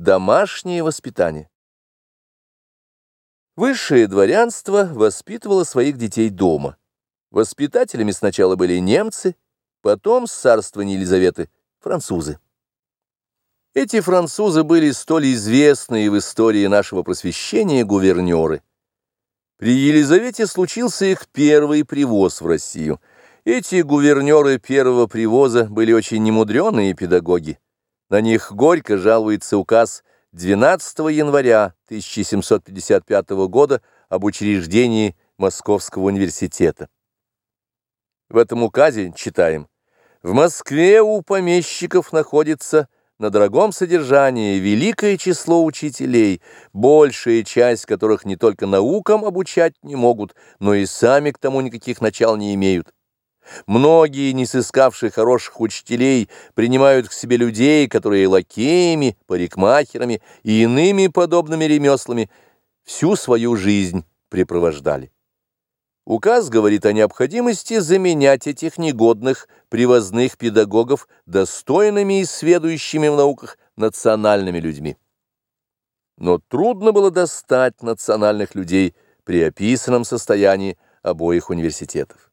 Домашнее воспитание. Высшее дворянство воспитывало своих детей дома. Воспитателями сначала были немцы, потом с царствования Елизаветы – французы. Эти французы были столь известные в истории нашего просвещения гувернеры. При Елизавете случился их первый привоз в Россию. Эти гувернеры первого привоза были очень немудреные педагоги. На них горько жалуется указ 12 января 1755 года об учреждении Московского университета. В этом указе читаем «В Москве у помещиков находится на дорогом содержании великое число учителей, большая часть которых не только наукам обучать не могут, но и сами к тому никаких начал не имеют». Многие, не сыскавшие хороших учителей, принимают к себе людей, которые лакеями, парикмахерами и иными подобными ремеслами всю свою жизнь препровождали. Указ говорит о необходимости заменять этих негодных привозных педагогов достойными и сведущими в науках национальными людьми. Но трудно было достать национальных людей при описанном состоянии обоих университетов.